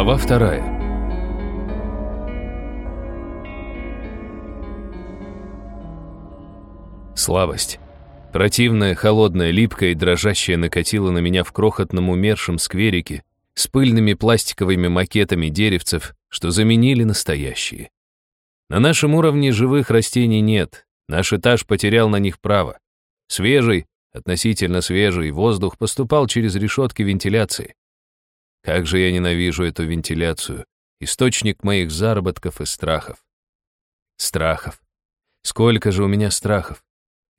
Глава вторая. Слабость. Противная, холодная, липкая и дрожащая накатила на меня в крохотном умершем скверике с пыльными пластиковыми макетами деревцев, что заменили настоящие. На нашем уровне живых растений нет, наш этаж потерял на них право. Свежий, относительно свежий, воздух поступал через решетки вентиляции. Как же я ненавижу эту вентиляцию, источник моих заработков и страхов. Страхов. Сколько же у меня страхов.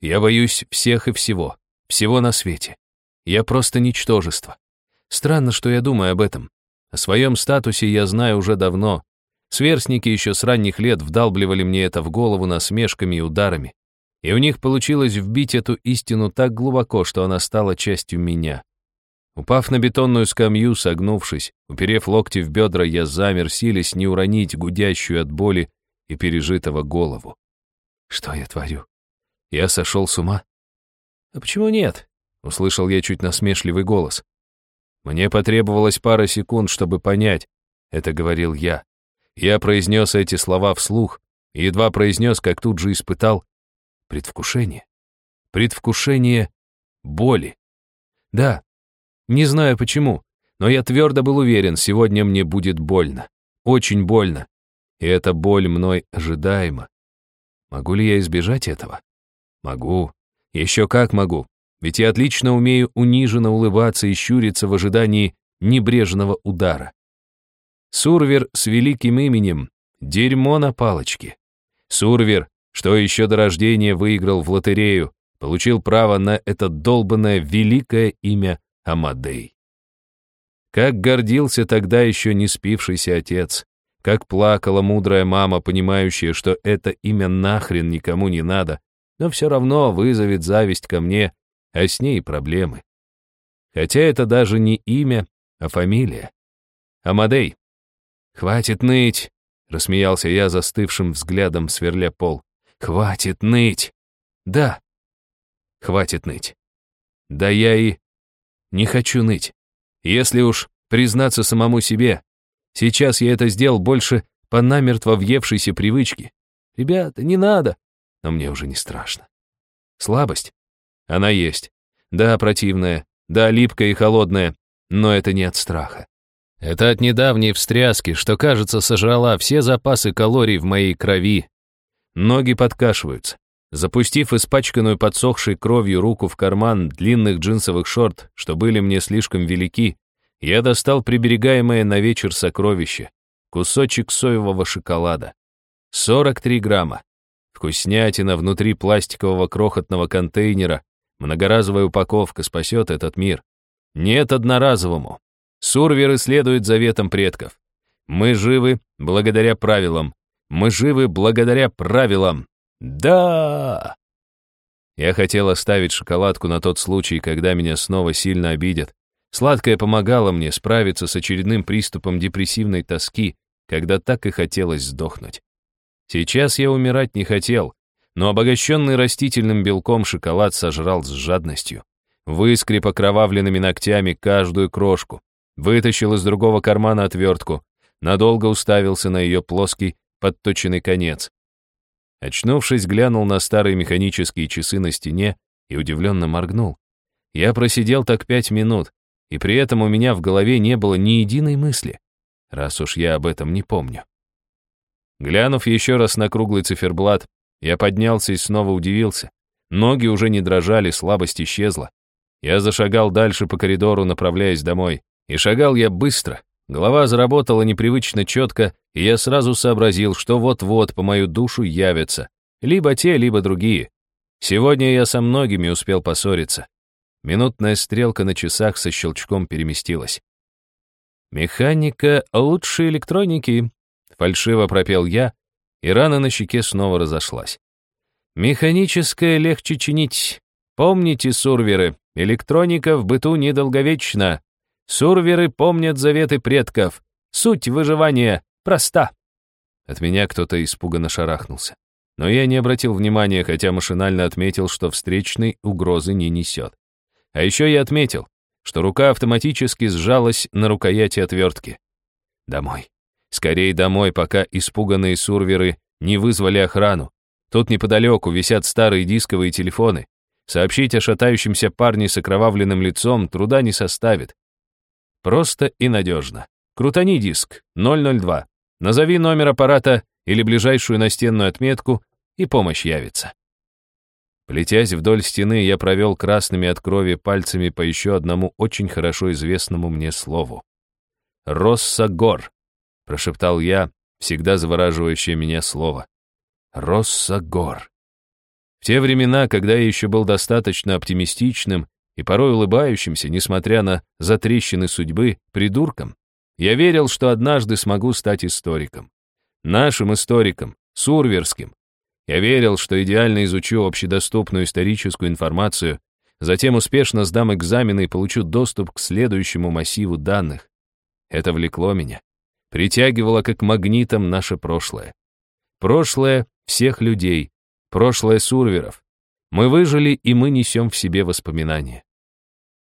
Я боюсь всех и всего, всего на свете. Я просто ничтожество. Странно, что я думаю об этом. О своем статусе я знаю уже давно. Сверстники еще с ранних лет вдалбливали мне это в голову насмешками и ударами. И у них получилось вбить эту истину так глубоко, что она стала частью меня. Упав на бетонную скамью, согнувшись, уперев локти в бедра, я замер, силясь не уронить гудящую от боли и пережитого голову. Что я творю? Я сошел с ума? А почему нет? Услышал я чуть насмешливый голос. Мне потребовалось пара секунд, чтобы понять. Это говорил я. Я произнес эти слова вслух, и едва произнес, как тут же испытал предвкушение. Предвкушение боли. Да, не знаю почему, но я твердо был уверен, сегодня мне будет больно. Очень больно. И эта боль мной ожидаема. Могу ли я избежать этого? Могу. Еще как могу. Ведь я отлично умею униженно улыбаться и щуриться в ожидании небрежного удара. Сурвер с великим именем — дерьмо на палочке. Сурвер, что еще до рождения выиграл в лотерею, получил право на это долбанное великое имя Амадей. Как гордился тогда еще не спившийся отец, как плакала мудрая мама, понимающая, что это имя нахрен никому не надо, но все равно вызовет зависть ко мне, а с ней проблемы. Хотя это даже не имя, а фамилия. Амадей. «Хватит ныть!» — рассмеялся я застывшим взглядом, сверля пол. «Хватит ныть!» «Да, хватит ныть. Да я и не хочу ныть. Если уж признаться самому себе, сейчас я это сделал больше по намертво въевшейся привычке. Ребята, не надо. Но мне уже не страшно. Слабость? Она есть. Да, противная. Да, липкая и холодная. Но это не от страха. Это от недавней встряски, что, кажется, сожрала все запасы калорий в моей крови. Ноги подкашиваются. Запустив испачканную подсохшей кровью руку в карман длинных джинсовых шорт, что были мне слишком велики, я достал приберегаемое на вечер сокровище — кусочек соевого шоколада. 43 грамма. Вкуснятина внутри пластикового крохотного контейнера. Многоразовая упаковка спасет этот мир. Нет одноразовому. Сурверы следуют заветам предков. Мы живы благодаря правилам. Мы живы благодаря правилам. Да! Я хотел оставить шоколадку на тот случай, когда меня снова сильно обидят. Сладкое помогало мне справиться с очередным приступом депрессивной тоски, когда так и хотелось сдохнуть. Сейчас я умирать не хотел, но обогащенный растительным белком шоколад сожрал с жадностью. Выскреб окровавленными ногтями каждую крошку, вытащил из другого кармана отвертку, надолго уставился на ее плоский, подточенный конец. Очнувшись, глянул на старые механические часы на стене и удивленно моргнул. Я просидел так пять минут, и при этом у меня в голове не было ни единой мысли, раз уж я об этом не помню. Глянув еще раз на круглый циферблат, я поднялся и снова удивился. Ноги уже не дрожали, слабость исчезла. Я зашагал дальше по коридору, направляясь домой. И шагал я быстро, Голова заработала непривычно четко, и я сразу сообразил, что вот-вот по мою душу явятся. Либо те, либо другие. Сегодня я со многими успел поссориться. Минутная стрелка на часах со щелчком переместилась. «Механика лучше электроники», — фальшиво пропел я, и рана на щеке снова разошлась. «Механическое легче чинить. Помните, сурверы, электроника в быту недолговечна. Сурверы помнят заветы предков. Суть выживания проста. От меня кто-то испуганно шарахнулся. Но я не обратил внимания, хотя машинально отметил, что встречной угрозы не несет. А еще я отметил, что рука автоматически сжалась на рукояти отвертки. Домой. Скорей домой, пока испуганные сурверы не вызвали охрану. Тут неподалеку висят старые дисковые телефоны. Сообщить о шатающемся парне с окровавленным лицом труда не составит. Просто и надежно. Крутани диск 002. Назови номер аппарата или ближайшую настенную отметку, и помощь явится. Плетясь вдоль стены, я провел красными от крови пальцами по еще одному очень хорошо известному мне слову. «Россогор», — прошептал я, всегда завораживающее меня слово. «Россогор». В те времена, когда я еще был достаточно оптимистичным и порой улыбающимся, несмотря на затрещины судьбы, придурком, я верил, что однажды смогу стать историком. Нашим историком, сурверским. Я верил, что идеально изучу общедоступную историческую информацию, затем успешно сдам экзамены и получу доступ к следующему массиву данных. Это влекло меня, притягивало как магнитом наше прошлое. Прошлое всех людей, прошлое сурверов. Мы выжили, и мы несем в себе воспоминания.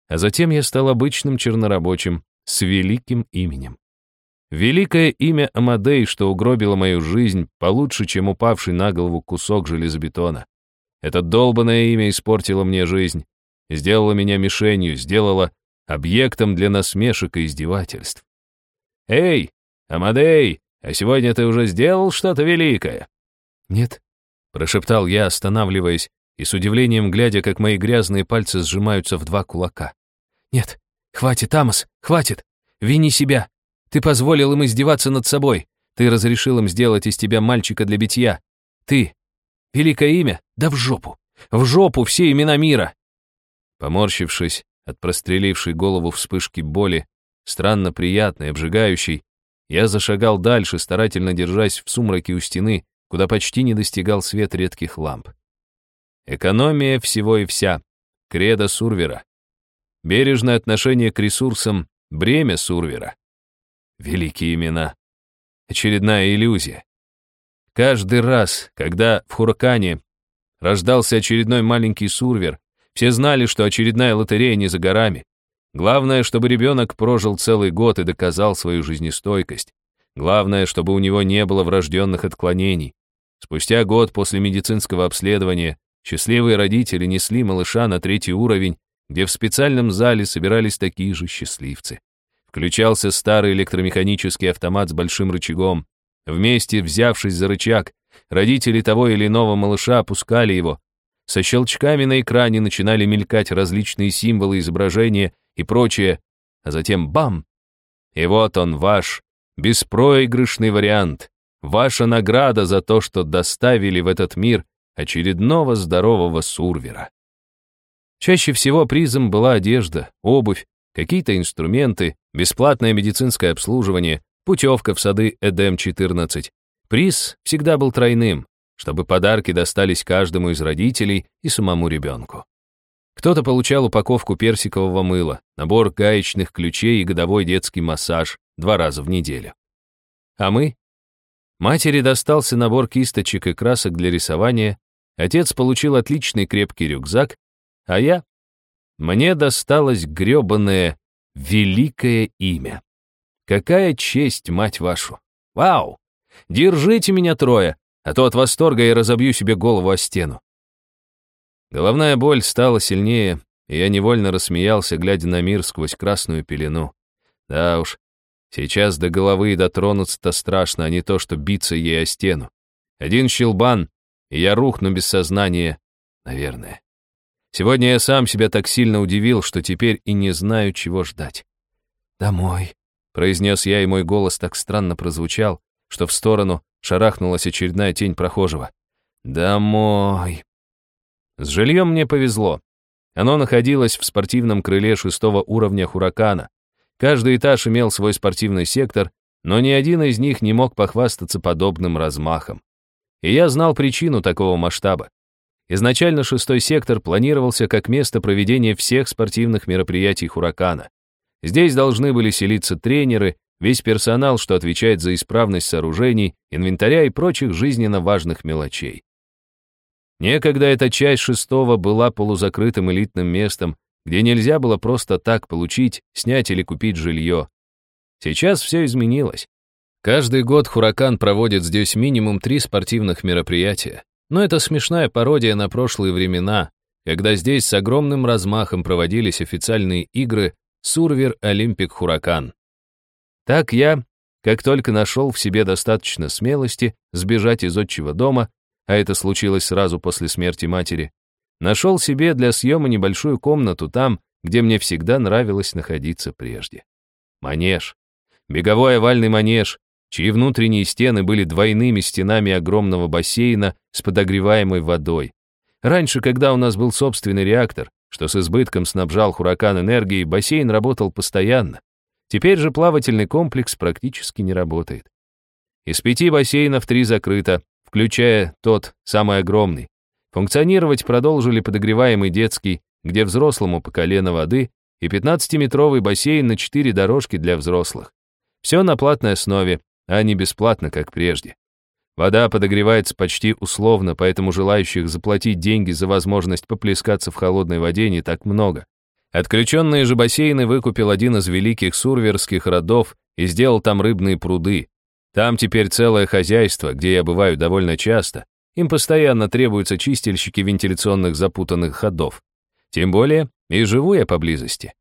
А затем я стал обычным чернорабочим с великим именем. Великое имя Амадей, что угробило мою жизнь получше, чем упавший на голову кусок железобетона. Это долбанное имя испортило мне жизнь, сделало меня мишенью, сделало объектом для насмешек и издевательств. «Эй, Амадей, а сегодня ты уже сделал что-то великое?» «Нет», — прошептал я, останавливаясь, и с удивлением глядя, как мои грязные пальцы сжимаются в два кулака. «Нет, хватит, Амос, хватит! Вини себя! Ты позволил им издеваться над собой. Ты разрешил им сделать из тебя мальчика для битья. Ты. Великое имя? Да в жопу. В жопу все имена мира. Поморщившись от прострелившей голову вспышки боли, странно приятной, обжигающей, я зашагал дальше, старательно держась в сумраке у стены, куда почти не достигал свет редких ламп. Экономия всего и вся. Кредо Сурвера. Бережное отношение к ресурсам — бремя Сурвера. Великие имена. Очередная иллюзия. Каждый раз, когда в Хуракане рождался очередной маленький сурвер, все знали, что очередная лотерея не за горами. Главное, чтобы ребенок прожил целый год и доказал свою жизнестойкость. Главное, чтобы у него не было врожденных отклонений. Спустя год после медицинского обследования счастливые родители несли малыша на третий уровень, где в специальном зале собирались такие же счастливцы. Включался старый электромеханический автомат с большим рычагом. Вместе, взявшись за рычаг, родители того или иного малыша опускали его. Со щелчками на экране начинали мелькать различные символы, изображения и прочее, а затем бам! И вот он ваш, беспроигрышный вариант, ваша награда за то, что доставили в этот мир очередного здорового сурвера. Чаще всего призом была одежда, обувь, какие-то инструменты, бесплатное медицинское обслуживание, путевка в сады Эдем-14. Приз всегда был тройным, чтобы подарки достались каждому из родителей и самому ребенку. Кто-то получал упаковку персикового мыла, набор гаечных ключей и годовой детский массаж два раза в неделю. А мы? Матери достался набор кисточек и красок для рисования, отец получил отличный крепкий рюкзак, а я мне досталось грёбаное великое имя. Какая честь, мать вашу! Вау! Держите меня трое, а то от восторга я разобью себе голову о стену. Головная боль стала сильнее, и я невольно рассмеялся, глядя на мир сквозь красную пелену. Да уж, сейчас до головы дотронуться-то страшно, а не то, что биться ей о стену. Один щелбан, и я рухну без сознания, наверное. Сегодня я сам себя так сильно удивил, что теперь и не знаю, чего ждать. «Домой», — произнес я, и мой голос так странно прозвучал, что в сторону шарахнулась очередная тень прохожего. «Домой». С жильем мне повезло. Оно находилось в спортивном крыле шестого уровня Хуракана. Каждый этаж имел свой спортивный сектор, но ни один из них не мог похвастаться подобным размахом. И я знал причину такого масштаба. Изначально шестой сектор планировался как место проведения всех спортивных мероприятий «Хуракана». Здесь должны были селиться тренеры, весь персонал, что отвечает за исправность сооружений, инвентаря и прочих жизненно важных мелочей. Некогда эта часть шестого была полузакрытым элитным местом, где нельзя было просто так получить, снять или купить жилье. Сейчас все изменилось. Каждый год «Хуракан» проводит здесь минимум три спортивных мероприятия. Но это смешная пародия на прошлые времена, когда здесь с огромным размахом проводились официальные игры «Сурвер Олимпик Хуракан». Так я, как только нашел в себе достаточно смелости сбежать из отчего дома, а это случилось сразу после смерти матери, нашел себе для съема небольшую комнату там, где мне всегда нравилось находиться прежде. Манеж. Беговой овальный манеж, чьи внутренние стены были двойными стенами огромного бассейна с подогреваемой водой. Раньше, когда у нас был собственный реактор, что с избытком снабжал Хуракан энергией, бассейн работал постоянно. Теперь же плавательный комплекс практически не работает. Из пяти бассейнов три закрыто, включая тот, самый огромный. Функционировать продолжили подогреваемый детский, где взрослому по колено воды, и 15-метровый бассейн на четыре дорожки для взрослых. Все на платной основе, а не бесплатно, как прежде. Вода подогревается почти условно, поэтому желающих заплатить деньги за возможность поплескаться в холодной воде не так много. Отключенные же бассейны выкупил один из великих сурверских родов и сделал там рыбные пруды. Там теперь целое хозяйство, где я бываю довольно часто. Им постоянно требуются чистильщики вентиляционных запутанных ходов. Тем более, и живу я поблизости.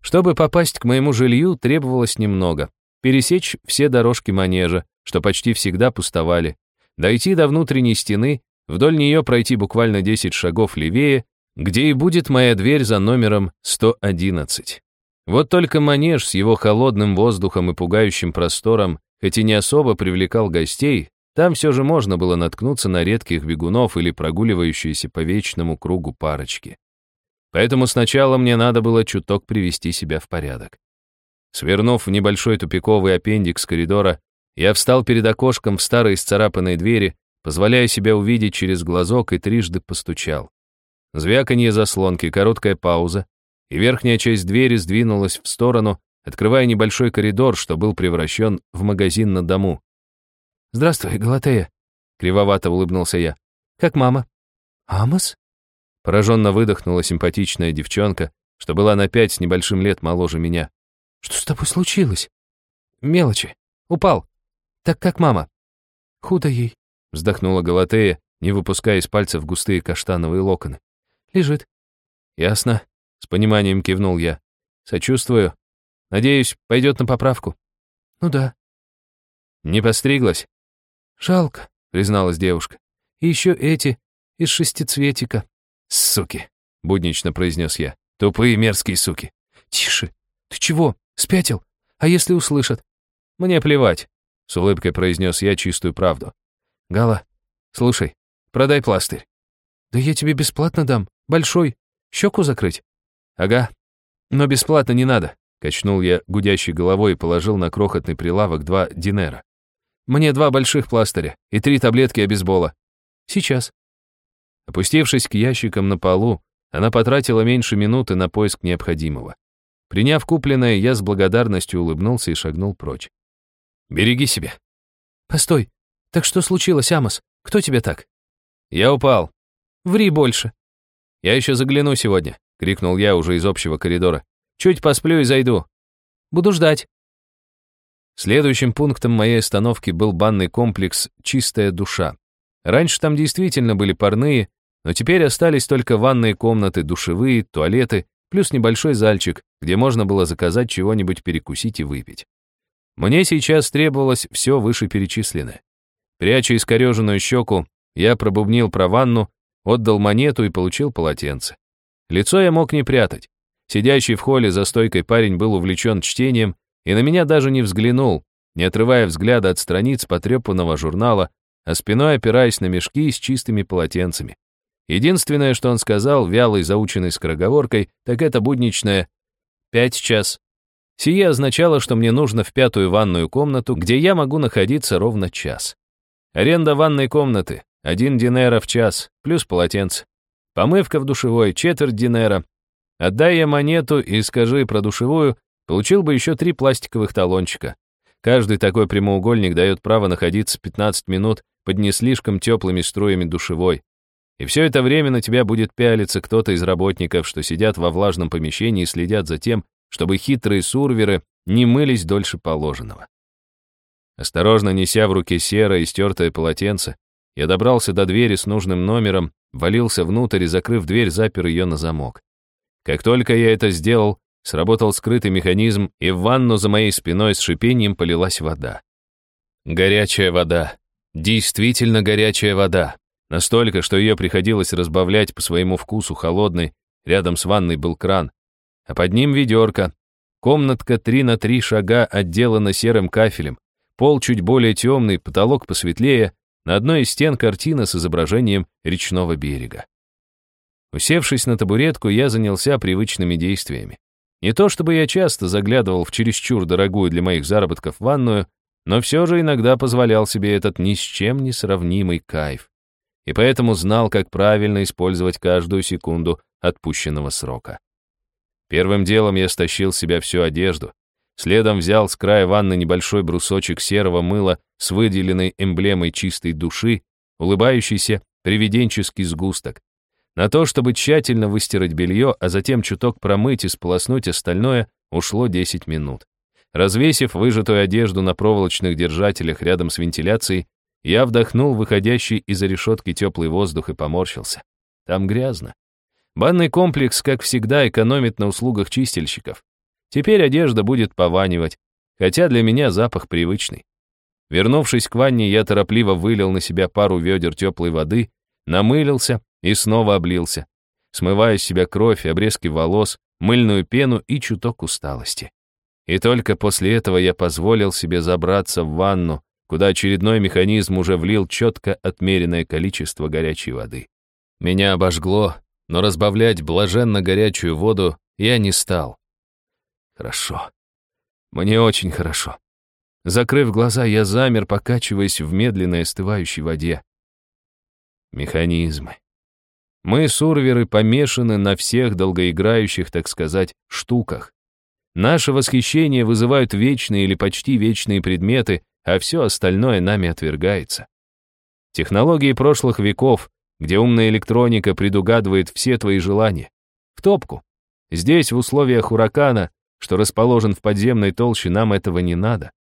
Чтобы попасть к моему жилью, требовалось немного. Пересечь все дорожки манежа, что почти всегда пустовали, дойти до внутренней стены, вдоль нее пройти буквально 10 шагов левее где и будет моя дверь за номером 111. Вот только манеж с его холодным воздухом и пугающим простором, хоть и не особо привлекал гостей, там все же можно было наткнуться на редких бегунов или прогуливающиеся по вечному кругу парочки. Поэтому сначала мне надо было чуток привести себя в порядок. Свернув в небольшой тупиковый аппендикс коридора, я встал перед окошком в старой исцарапанной двери, позволяя себя увидеть через глазок и трижды постучал. Звяканье заслонки, короткая пауза, и верхняя часть двери сдвинулась в сторону, открывая небольшой коридор, что был превращен в магазин на дому. «Здравствуй, Галатея», — кривовато улыбнулся я. «Как мама?» «Амос?» Пораженно выдохнула симпатичная девчонка, что была на пять с небольшим лет моложе меня. «Что с тобой случилось?» «Мелочи. Упал. Так как мама?» «Худо ей», — вздохнула Галатея, не выпуская из пальцев густые каштановые локоны. Лежит. Ясно. С пониманием кивнул я. Сочувствую. Надеюсь, пойдет на поправку. Ну да. Не постриглась? Жалко, призналась девушка. И еще эти, из шестицветика. Суки, буднично произнес я. Тупые мерзкие суки. Тише. Ты чего? Спятил? А если услышат? Мне плевать, с улыбкой произнес я чистую правду. Гала, слушай, продай пластырь. Да я тебе бесплатно дам. Большой. Щеку закрыть? Ага. Но бесплатно не надо. Качнул я гудящей головой и положил на крохотный прилавок два динера. Мне два больших пластыря и три таблетки обезбола. Сейчас. Опустившись к ящикам на полу, она потратила меньше минуты на поиск необходимого. Приняв купленное, я с благодарностью улыбнулся и шагнул прочь. «Береги себя». «Постой, так что случилось, Амос? Кто тебе так?» «Я упал». «Ври больше». «Я еще загляну сегодня», — крикнул я уже из общего коридора. «Чуть посплю и зайду». «Буду ждать». Следующим пунктом моей остановки был банный комплекс «Чистая душа». Раньше там действительно были парные, но теперь остались только ванные комнаты, душевые, туалеты, плюс небольшой зальчик, где можно было заказать чего-нибудь перекусить и выпить. Мне сейчас требовалось все вышеперечисленное. Пряча искореженную щеку, я пробубнил про ванну, Отдал монету и получил полотенце. Лицо я мог не прятать. Сидящий в холле за стойкой парень был увлечен чтением и на меня даже не взглянул, не отрывая взгляда от страниц потрепанного журнала, а спиной опираясь на мешки с чистыми полотенцами. Единственное, что он сказал, вялой заученной скороговоркой, так это будничное «пять час». Сие означало, что мне нужно в пятую ванную комнату, где я могу находиться ровно час. Аренда ванной комнаты один динера в час, плюс полотенце. Помывка в душевой, четверть динера. Отдай я монету и скажи про душевую, получил бы еще три пластиковых талончика. Каждый такой прямоугольник дает право находиться 15 минут под не слишком теплыми струями душевой. И все это время на тебя будет пялиться кто-то из работников, что сидят во влажном помещении и следят за тем, чтобы хитрые сурверы не мылись дольше положенного. Осторожно неся в руке серое и стертое полотенце, я добрался до двери с нужным номером, валился внутрь и, закрыв дверь, запер ее на замок. Как только я это сделал, сработал скрытый механизм, и в ванну за моей спиной с шипением полилась вода. Горячая вода. Действительно горячая вода. Настолько, что ее приходилось разбавлять по своему вкусу холодной, рядом с ванной был кран, а под ним ведерко. Комнатка 3 на 3 шага отделана серым кафелем, пол чуть более темный, потолок посветлее, на одной из стен картина с изображением речного берега. Усевшись на табуретку, я занялся привычными действиями. Не то чтобы я часто заглядывал в чересчур дорогую для моих заработков ванную, но все же иногда позволял себе этот ни с чем не сравнимый кайф. И поэтому знал, как правильно использовать каждую секунду отпущенного срока. Первым делом я стащил с себя всю одежду, следом взял с края ванны небольшой брусочек серого мыла с выделенной эмблемой чистой души, улыбающийся привиденческий сгусток. На то, чтобы тщательно выстирать белье, а затем чуток промыть и сполоснуть остальное, ушло 10 минут. Развесив выжатую одежду на проволочных держателях рядом с вентиляцией, я вдохнул выходящий из-за решетки теплый воздух и поморщился. Там грязно. Банный комплекс, как всегда, экономит на услугах чистильщиков. Теперь одежда будет пованивать, хотя для меня запах привычный. Вернувшись к ванне, я торопливо вылил на себя пару ведер теплой воды, намылился и снова облился, смывая с себя кровь, обрезки волос, мыльную пену и чуток усталости. И только после этого я позволил себе забраться в ванну, куда очередной механизм уже влил четко отмеренное количество горячей воды. Меня обожгло, но разбавлять блаженно горячую воду я не стал. Хорошо. Мне очень хорошо. Закрыв глаза, я замер, покачиваясь в медленной остывающей воде. Механизмы. Мы, сурверы, помешаны на всех долгоиграющих, так сказать, штуках. Наше восхищение вызывают вечные или почти вечные предметы, а все остальное нами отвергается. Технологии прошлых веков, где умная электроника предугадывает все твои желания. В топку. Здесь, в условиях уракана, что расположен в подземной толще, нам этого не надо.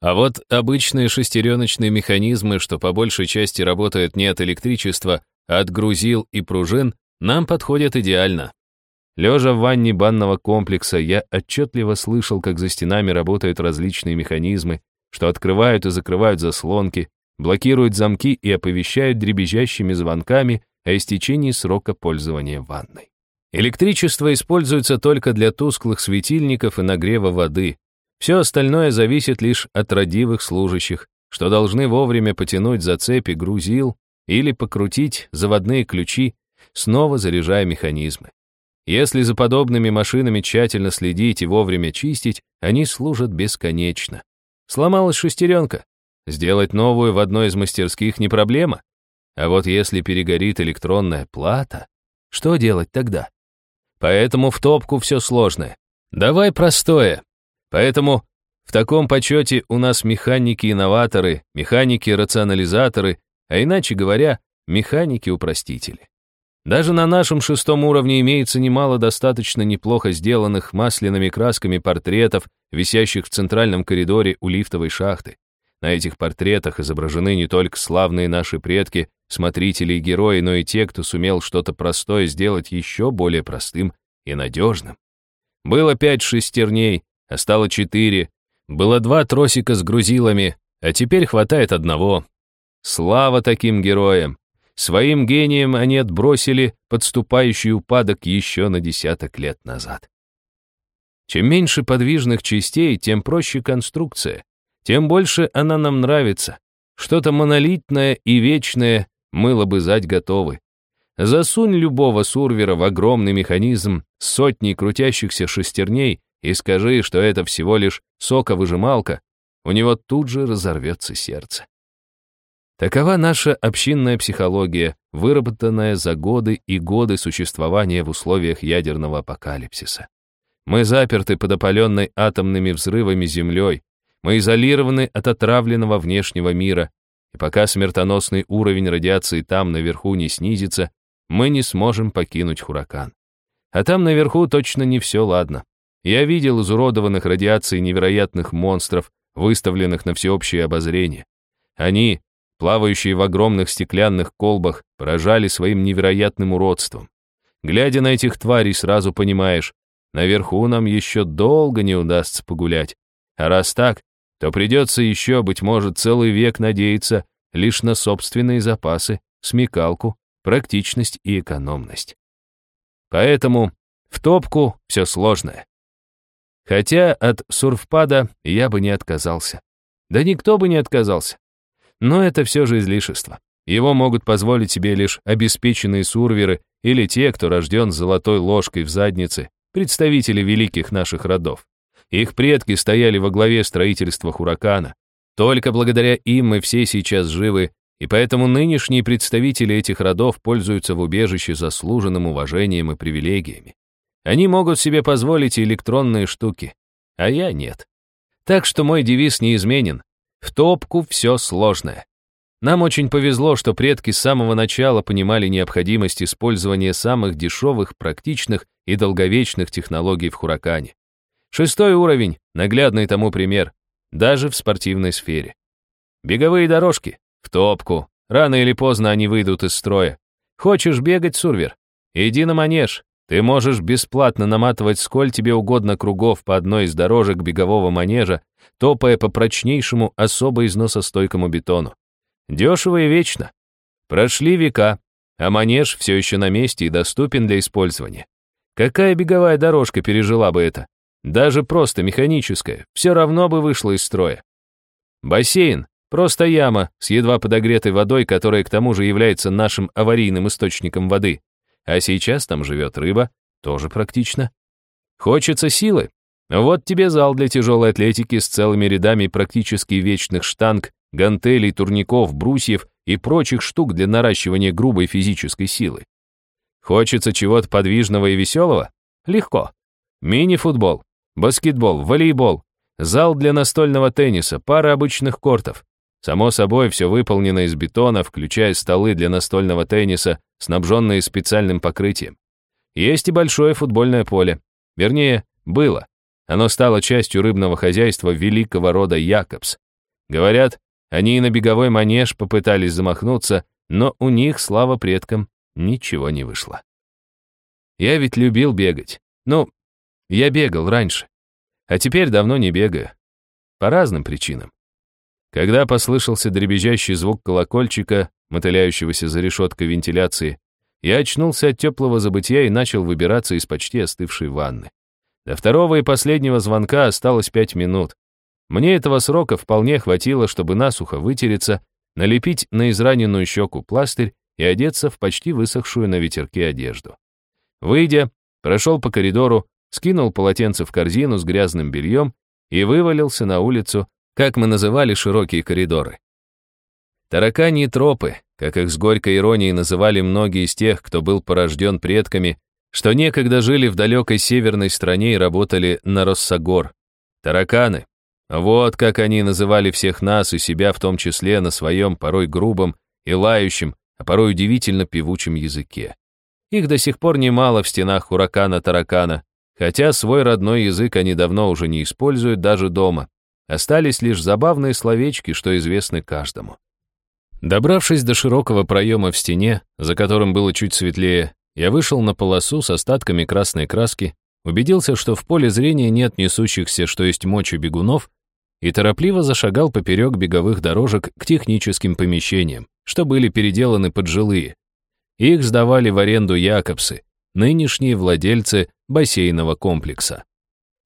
А вот обычные шестереночные механизмы, что по большей части работают не от электричества, а от грузил и пружин, нам подходят идеально. Лежа в ванне банного комплекса, я отчетливо слышал, как за стенами работают различные механизмы, что открывают и закрывают заслонки, блокируют замки и оповещают дребезжащими звонками о истечении срока пользования ванной. Электричество используется только для тусклых светильников и нагрева воды. Все остальное зависит лишь от родивых служащих, что должны вовремя потянуть за цепи грузил или покрутить заводные ключи, снова заряжая механизмы. Если за подобными машинами тщательно следить и вовремя чистить, они служат бесконечно. Сломалась шестеренка, Сделать новую в одной из мастерских не проблема. А вот если перегорит электронная плата, что делать тогда? Поэтому в топку все сложное. Давай простое. Поэтому в таком почете у нас механики-инноваторы, механики-рационализаторы, а иначе говоря, механики-упростители. Даже на нашем шестом уровне имеется немало достаточно неплохо сделанных масляными красками портретов, висящих в центральном коридоре у лифтовой шахты. На этих портретах изображены не только славные наши предки, смотрители и герои, но и те, кто сумел что-то простое сделать еще более простым и надежным. Было пять шестерней, а стало четыре. Было два тросика с грузилами, а теперь хватает одного. Слава таким героям! Своим гением они отбросили подступающий упадок еще на десяток лет назад. Чем меньше подвижных частей, тем проще конструкция тем больше она нам нравится. Что-то монолитное и вечное мы лобызать готовы. Засунь любого сурвера в огромный механизм с сотней крутящихся шестерней и скажи, что это всего лишь соковыжималка, у него тут же разорвется сердце. Такова наша общинная психология, выработанная за годы и годы существования в условиях ядерного апокалипсиса. Мы заперты под опаленной атомными взрывами землей, мы изолированы от отравленного внешнего мира, и пока смертоносный уровень радиации там наверху не снизится, мы не сможем покинуть Хуракан. А там наверху точно не все ладно. Я видел изуродованных радиацией невероятных монстров, выставленных на всеобщее обозрение. Они, плавающие в огромных стеклянных колбах, поражали своим невероятным уродством. Глядя на этих тварей, сразу понимаешь, наверху нам еще долго не удастся погулять. А раз так, то придется еще, быть может, целый век надеяться лишь на собственные запасы, смекалку, практичность и экономность. Поэтому в топку все сложное. Хотя от сурфпада я бы не отказался. Да никто бы не отказался. Но это все же излишество. Его могут позволить себе лишь обеспеченные сурверы или те, кто рожден золотой ложкой в заднице, представители великих наших родов. Их предки стояли во главе строительства Хуракана. Только благодаря им мы все сейчас живы, и поэтому нынешние представители этих родов пользуются в убежище заслуженным уважением и привилегиями. Они могут себе позволить электронные штуки, а я нет. Так что мой девиз неизменен. В топку все сложное. Нам очень повезло, что предки с самого начала понимали необходимость использования самых дешевых, практичных и долговечных технологий в Хуракане. Шестой уровень — наглядный тому пример, даже в спортивной сфере. Беговые дорожки — в топку. Рано или поздно они выйдут из строя. Хочешь бегать, сурвер? Иди на манеж. Ты можешь бесплатно наматывать сколь тебе угодно кругов по одной из дорожек бегового манежа, топая по прочнейшему особо износостойкому бетону. Дешево и вечно. Прошли века, а манеж все еще на месте и доступен для использования. Какая беговая дорожка пережила бы это? Даже просто механическая, все равно бы вышла из строя. Бассейн — просто яма с едва подогретой водой, которая к тому же является нашим аварийным источником воды. А сейчас там живет рыба, тоже практично. Хочется силы? Вот тебе зал для тяжелой атлетики с целыми рядами практически вечных штанг гантелей, турников, брусьев и прочих штук для наращивания грубой физической силы. Хочется чего-то подвижного и веселого? Легко. Мини-футбол, баскетбол, волейбол, зал для настольного тенниса, пара обычных кортов. Само собой, все выполнено из бетона, включая столы для настольного тенниса, снабженные специальным покрытием. Есть и большое футбольное поле. Вернее, было. Оно стало частью рыбного хозяйства великого рода Якобс. Говорят, они и на беговой манеж попытались замахнуться, но у них, слава предкам, ничего не вышло. Я ведь любил бегать. Ну, я бегал раньше. А теперь давно не бегаю. По разным причинам. Когда послышался дребезжащий звук колокольчика, мотыляющегося за решеткой вентиляции, я очнулся от теплого забытия и начал выбираться из почти остывшей ванны. До второго и последнего звонка осталось пять минут. Мне этого срока вполне хватило, чтобы насухо вытереться, налепить на израненную щеку пластырь и одеться в почти высохшую на ветерке одежду. Выйдя, прошел по коридору, скинул полотенце в корзину с грязным бельем и вывалился на улицу, как мы называли широкие коридоры. Тараканьи тропы, как их с горькой иронией называли многие из тех, кто был порожден предками, что некогда жили в далекой северной стране и работали на Россогор. Тараканы, вот как они называли всех нас и себя в том числе на своем порой грубом и лающем, а порой удивительно певучем языке. Их до сих пор немало в стенах Хуракана-Таракана, хотя свой родной язык они давно уже не используют даже дома. Остались лишь забавные словечки, что известны каждому. Добравшись до широкого проема в стене, за которым было чуть светлее, я вышел на полосу с остатками красной краски, убедился, что в поле зрения нет несущихся, что есть мочи бегунов, и торопливо зашагал поперек беговых дорожек к техническим помещениям, что были переделаны под жилые. Их сдавали в аренду Якобсы, нынешние владельцы бассейного комплекса.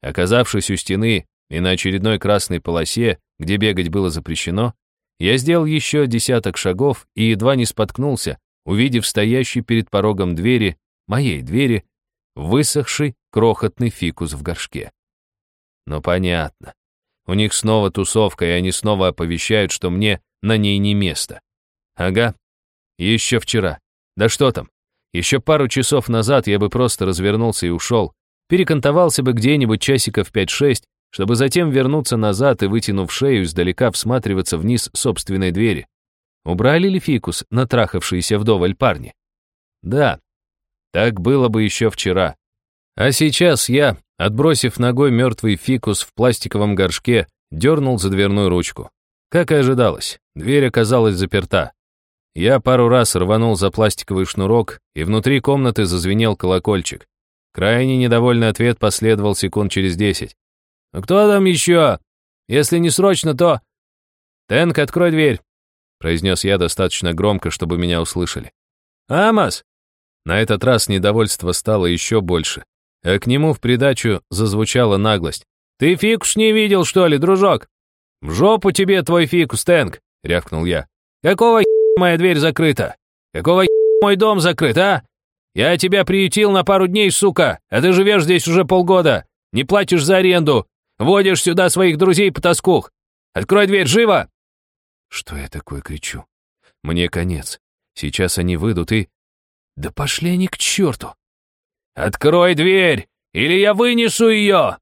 Оказавшись у стены и на очередной красной полосе, где бегать было запрещено, я сделал еще десяток шагов и едва не споткнулся, увидев стоящий перед порогом двери, моей двери, высохший крохотный фикус в горшке. Но понятно. У них снова тусовка, и они снова оповещают, что мне на ней не место. Ага, еще вчера. Да что там? Еще пару часов назад я бы просто развернулся и ушел. Перекантовался бы где-нибудь часиков 5-6, чтобы затем вернуться назад и, вытянув шею, издалека всматриваться вниз собственной двери. Убрали ли фикус, натрахавшиеся вдоволь парни? Да, так было бы еще вчера. А сейчас я, Отбросив ногой мертвый фикус в пластиковом горшке, дернул за дверную ручку. Как и ожидалось, дверь оказалась заперта. Я пару раз рванул за пластиковый шнурок, и внутри комнаты зазвенел колокольчик. Крайне недовольный ответ последовал секунд через десять. «Ну кто там еще? Если не срочно, то...» «Тенк, открой дверь!» произнес я достаточно громко, чтобы меня услышали. «Амос!» На этот раз недовольство стало еще больше, а к нему в придачу зазвучала наглость. «Ты фикус не видел, что ли, дружок?» «В жопу тебе твой фикус, Тенк!» — рявкнул я. «Какого моя дверь закрыта? Какого мой дом закрыт, а? Я тебя приютил на пару дней, сука, а ты живешь здесь уже полгода. Не платишь за аренду. Водишь сюда своих друзей по тоскух. Открой дверь, живо!» Что я такое кричу? Мне конец. Сейчас они выйдут и... Да пошли они к черту! «Открой дверь, или я вынесу ее!»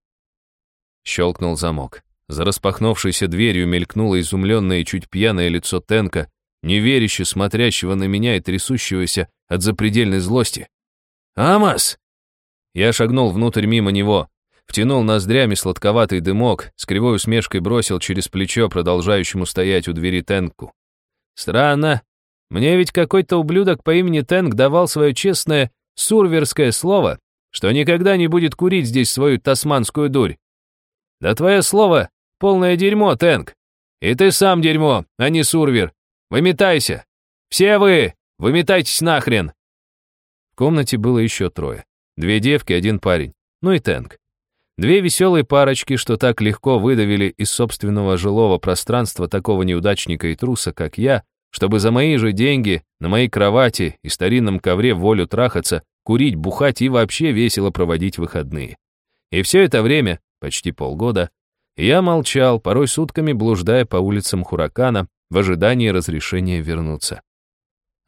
Щелкнул замок. За распахнувшейся дверью мелькнуло изумленное и чуть пьяное лицо Тенка, неверяще смотрящего на меня и трясущегося от запредельной злости. «Амос!» Я шагнул внутрь мимо него, втянул ноздрями сладковатый дымок, с кривой усмешкой бросил через плечо продолжающему стоять у двери Тенку. «Странно. Мне ведь какой-то ублюдок по имени Тенк давал свое честное сурверское слово, что никогда не будет курить здесь свою тасманскую дурь. Да твое слово — полное дерьмо, Тенк. И ты сам дерьмо, а не сурвер. Выметайся! Все вы! Выметайтесь нахрен!» В комнате было еще трое. Две девки, один парень. Ну и Тэнк. Две веселые парочки, что так легко выдавили из собственного жилого пространства такого неудачника и труса, как я, чтобы за мои же деньги на моей кровати и старинном ковре волю трахаться, курить, бухать и вообще весело проводить выходные. И все это время, почти полгода, я молчал, порой сутками блуждая по улицам Хуракана, в ожидании разрешения вернуться.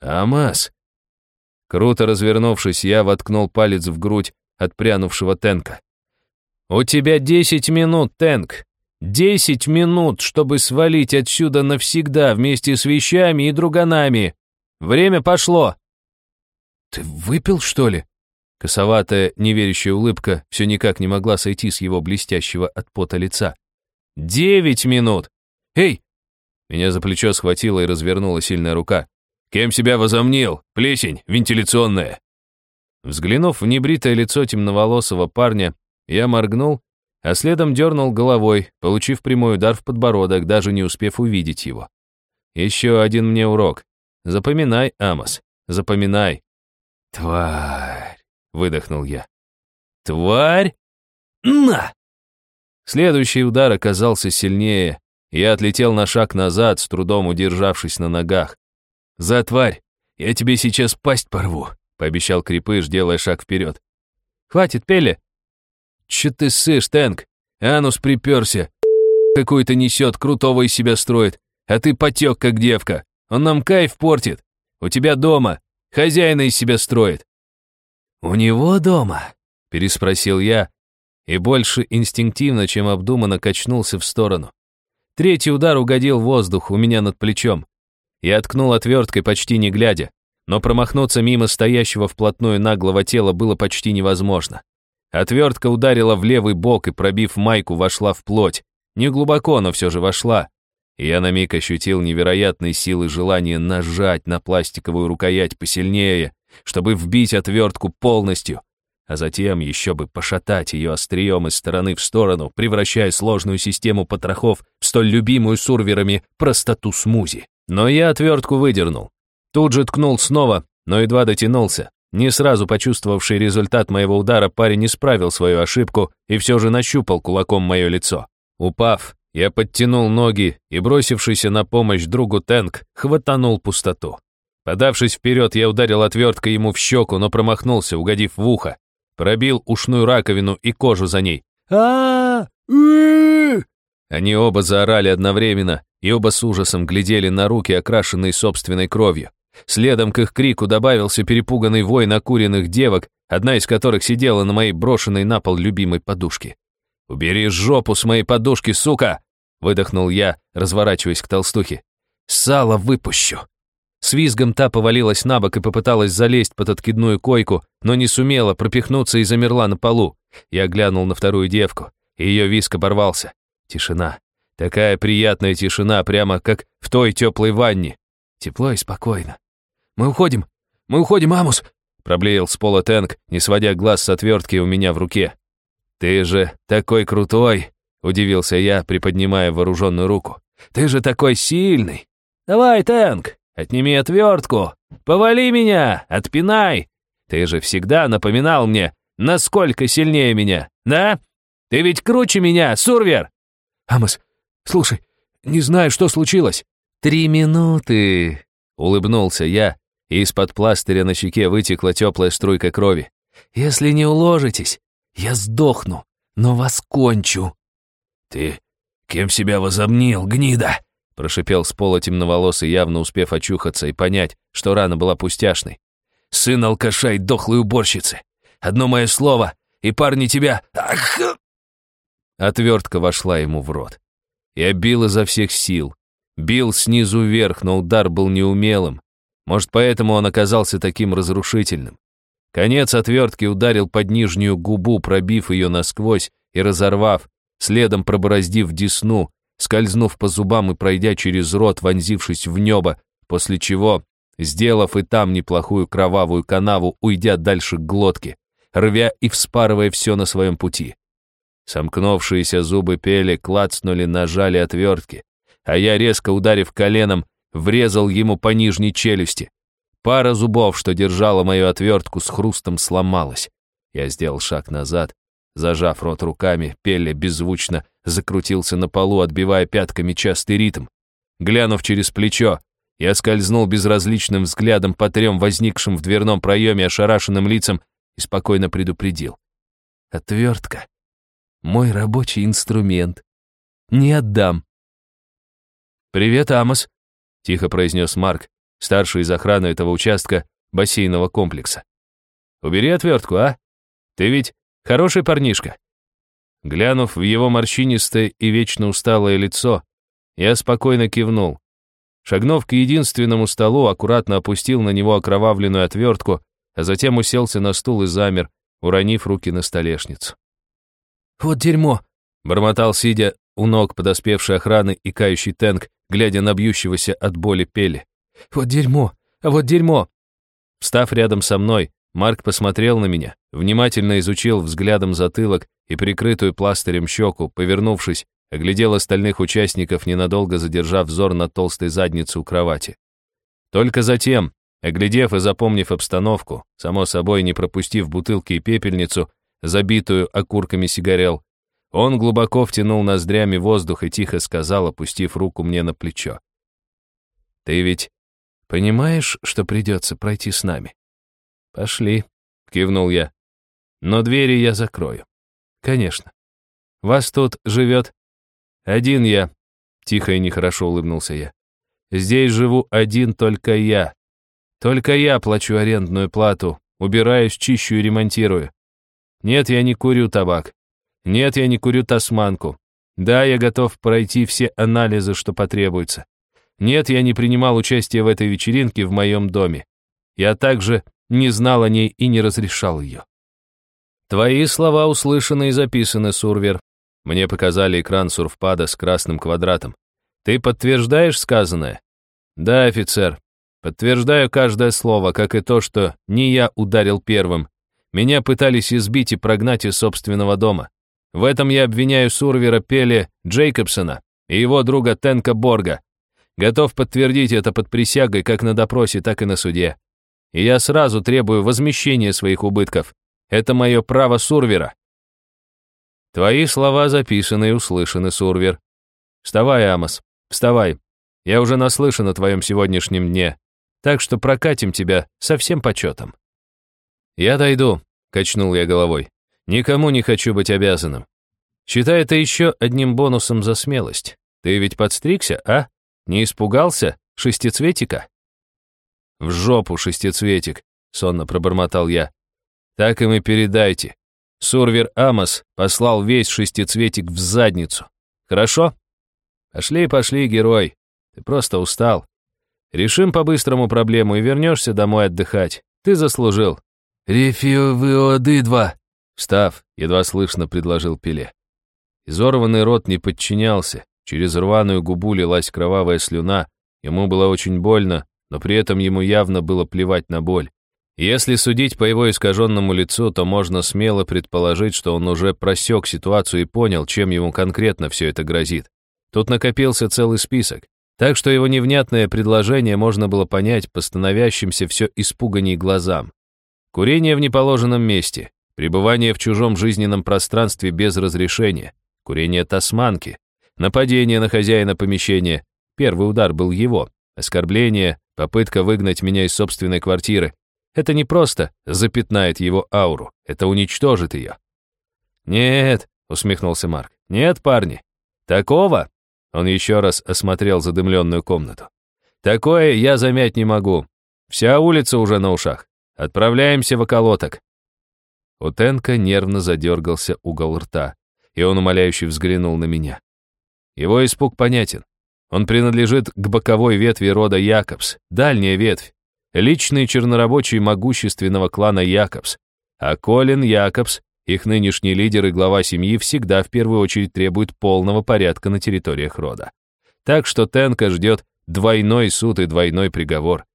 «Амаз!» Круто развернувшись, я воткнул палец в грудь отпрянувшего Тенка. «У тебя десять минут, Тенк! Десять минут, чтобы свалить отсюда навсегда вместе с вещами и друганами! Время пошло!» «Ты выпил, что ли?» Косоватая, неверящая улыбка все никак не могла сойти с его блестящего от пота лица. «Девять минут! Эй, меня за плечо схватила и развернула сильная рука. «Кем себя возомнил? Плесень, вентиляционная!» Взглянув в небритое лицо темноволосого парня, я моргнул, а следом дернул головой, получив прямой удар в подбородок, даже не успев увидеть его. Еще один мне урок. Запоминай, Амос, запоминай. «Тварь!» — выдохнул я. «Тварь? На!» Следующий удар оказался сильнее, я отлетел на шаг назад, с трудом удержавшись на ногах. «За тварь! Я тебе сейчас пасть порву!» — пообещал Крепыш, делая шаг вперед. «Хватит, Пелли!» «Че ты сышь, Тэнк? Анус приперся. Какой-то несет, крутого из себя строит. А ты потек, как девка. Он нам кайф портит. У тебя дома. Хозяина из себя строит». «У него дома?» — переспросил я, и больше инстинктивно, чем обдуманно качнулся в сторону. Третий удар угодил воздух у меня над плечом. Я ткнул отверткой, почти не глядя, но промахнуться мимо стоящего вплотную наглого тела было почти невозможно. Отвертка ударила в левый бок и, пробив майку, вошла в плоть. Не глубоко, но все же вошла. И я на миг ощутил невероятной силы желания нажать на пластиковую рукоять посильнее, чтобы вбить отвертку полностью, а затем еще бы пошатать ее острием из стороны в сторону, превращая сложную систему потрохов в столь любимую сурверами простоту смузи. Но я отвертку выдернул. Тут же ткнул снова, но едва дотянулся. Не сразу почувствовавший результат моего удара, парень не справил свою ошибку и все же нащупал кулаком мое лицо. Упав, я подтянул ноги и, бросившийся на помощь другу Тэнк, хватанул пустоту. Подавшись вперед, я ударил отверткой ему в щеку, но промахнулся, угодив в ухо пробил ушную раковину и кожу за ней. а Они оба заорали одновременно, и оба с ужасом глядели на руки, окрашенные собственной кровью. Следом к их крику добавился перепуганный вой накуренных девок, одна из которых сидела на моей брошенной на пол любимой подушке. «Убери жопу с моей подушки, сука!» выдохнул я, разворачиваясь к толстухе. «Сало выпущу!» С визгом та повалилась на бок и попыталась залезть под откидную койку, но не сумела пропихнуться и замерла на полу. Я глянул на вторую девку, и ее виск оборвался. Тишина. Такая приятная тишина, прямо как в той теплой ванне. Тепло и спокойно. «Мы уходим! Мы уходим, Амус!» Проблеял с пола Тэнк, не сводя глаз с отвертки у меня в руке. «Ты же такой крутой!» — удивился я, приподнимая вооруженную руку. «Ты же такой сильный! Давай, Тэнк, отними отвертку! Повали меня! Отпинай! Ты же всегда напоминал мне, насколько сильнее меня, да? Ты ведь круче меня, Сурвер!» «Амос, слушай, не знаю, что случилось». «Три минуты!» — улыбнулся я, и из-под пластыря на щеке вытекла теплая струйка крови. «Если не уложитесь, я сдохну, но вас кончу». «Ты кем себя возомнил, гнида?» прошипел с пола темноволосый, явно успев очухаться и понять, что рана была пустяшной. «Сын алкаша и дохлой уборщицы. Одно мое слово, и парни тебя... Ах!» Отвертка вошла ему в рот. Я бил изо всех сил. Бил снизу вверх, но удар был неумелым. Может, поэтому он оказался таким разрушительным. Конец отвертки ударил под нижнюю губу, пробив ее насквозь и разорвав, следом пробороздив десну, скользнув по зубам и пройдя через рот, вонзившись в небо, после чего, сделав и там неплохую кровавую канаву, уйдя дальше к глотке, рвя и вспарывая все на своем пути. Сомкнувшиеся зубы пели, клацнули, нажали отвертки, а я, резко ударив коленом, врезал ему по нижней челюсти. Пара зубов, что держала мою отвертку, с хрустом сломалась. Я сделал шаг назад, зажав рот руками, Пелли беззвучно закрутился на полу, отбивая пятками частый ритм. Глянув через плечо, я скользнул безразличным взглядом по трем возникшим в дверном проеме ошарашенным лицам и спокойно предупредил. «Отвертка. Мой рабочий инструмент. Не отдам». «Привет, Амос», — тихо произнес Марк, старший из охраны этого участка бассейного комплекса. «Убери отвертку, а? Ты ведь хороший парнишка». Глянув в его морщинистое и вечно усталое лицо, я спокойно кивнул. Шагнув к единственному столу, аккуратно опустил на него окровавленную отвертку, а затем уселся на стул и замер, уронив руки на столешницу. «Вот дерьмо!» — бормотал, сидя у ног подоспевшей охраны и кающий Тэнк, глядя на бьющегося от боли Пели. «Вот дерьмо! А вот дерьмо!» Встав рядом со мной, Марк посмотрел на меня, внимательно изучил взглядом затылок и прикрытую пластырем щеку, повернувшись, оглядел остальных участников, ненадолго задержав взор на толстой заднице у кровати. Только затем, оглядев и запомнив обстановку, само собой не пропустив бутылки и пепельницу, забитую окурками сигарел, он глубоко втянул ноздрями воздух и тихо сказал, опустив руку мне на плечо. «Ты ведь понимаешь, что придется пройти с нами?» «Пошли», — кивнул я. «Но двери я закрою». «Конечно. Вас тут живет один я», — тихо и нехорошо улыбнулся я. «Здесь живу один только я. Только я плачу арендную плату, убираюсь, чищу и ремонтирую. Нет, я не курю табак. Нет, я не курю тасманку. Да, я готов пройти все анализы, что потребуется. Нет, я не принимал участие в этой вечеринке в моем доме. Я также не знал о ней и не разрешал ее. Твои слова услышаны и записаны, Сурвер. Мне показали экран сурфпада с красным квадратом. Ты подтверждаешь сказанное? Да, офицер. Подтверждаю каждое слово, как и то, что не я ударил первым. Меня пытались избить и прогнать из собственного дома. В этом я обвиняю Сурвера Пеле Джейкобсона и его друга Тенка Борга. Готов подтвердить это под присягой как на допросе, так и на суде. И я сразу требую возмещения своих убытков. Это мое право Сурвера. Твои слова записаны и услышаны, Сурвер. Вставай, Амос, вставай. Я уже наслышан о твоем сегодняшнем дне, так что прокатим тебя со всем почетом. Я дойду, качнул я головой. Никому не хочу быть обязанным. Считай это еще одним бонусом за смелость. Ты ведь подстригся, а? Не испугался шестицветика? В жопу шестицветик, сонно пробормотал я. Так им и передайте. Сурвер Амос послал весь шестицветик в задницу. Хорошо? Пошли, пошли, герой. Ты просто устал. Решим по-быстрому проблему и вернешься домой отдыхать. Ты заслужил. «Рефиовиоды-2», Встав, едва слышно предложил Пеле. Изорванный рот не подчинялся, Через рваную губу лилась кровавая слюна. Ему было очень больно, но при этом ему явно было плевать на боль. Если судить по его искаженному лицу, то можно смело предположить, что он уже просек ситуацию и понял, чем ему конкретно все это грозит. Тут накопился целый список. Так что его невнятное предложение можно было понять по становящимся все испуганней глазам. Курение в неположенном месте, пребывание в чужом жизненном пространстве без разрешения, курение тасманки, нападение на хозяина помещения, первый удар был его, оскорбление, попытка выгнать меня из собственной квартиры, это не просто запятнает его ауру, это уничтожит ее. «Нет», — усмехнулся Марк, — «нет, парни. Такого?» Он еще раз осмотрел задымленную комнату. «Такое я замять не могу. Вся улица уже на ушах. Отправляемся в околоток». У Тенка нервно задергался угол рта, и он умоляюще взглянул на меня. Его испуг понятен. Он принадлежит к боковой ветви рода Якобс, дальняя ветвь, личные чернорабочие могущественного клана Якобс. А Колин Якобс, их нынешний лидер и глава семьи, всегда в первую очередь требует полного порядка на территориях рода. Так что Тенка ждет двойной суд и двойной приговор.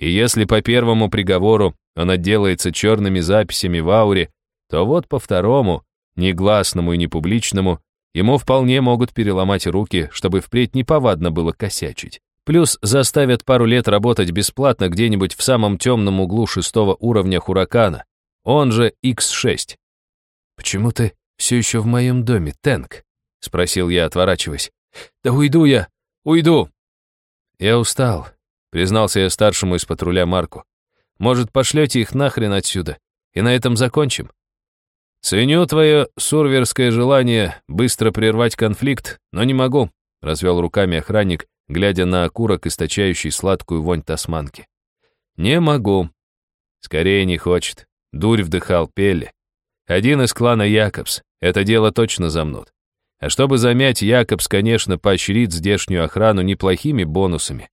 И если по первому приговору он отделается черными записями в ауре, то вот по второму, негласному и непубличному, ему вполне могут переломать руки, чтобы впредь неповадно было косячить. Плюс заставят пару лет работать бесплатно где-нибудь в самом темном углу шестого уровня Хуракана, он же X6. «Почему ты все еще в моем доме, Тэнк?» — спросил я, отворачиваясь. «Да уйду я, уйду!» «Я устал», — признался я старшему из патруля Марку. «Может, пошлете их нахрен отсюда, и на этом закончим?» «Ценю твое сурверское желание быстро прервать конфликт, но не могу», — развел руками охранник, глядя на окурок, источающий сладкую вонь тасманки. «Не могу». Скорее не хочет. Дурь вдыхал Пелли. Один из клана Якобс. Это дело точно замнут. А чтобы замять, Якобс, конечно, поощрит здешнюю охрану неплохими бонусами.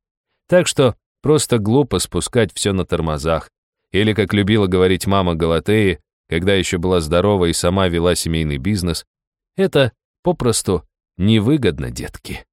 Так что просто глупо спускать все на тормозах. Или, как любила говорить мама Галатеи, когда еще была здорова и сама вела семейный бизнес, это попросту невыгодно, детки.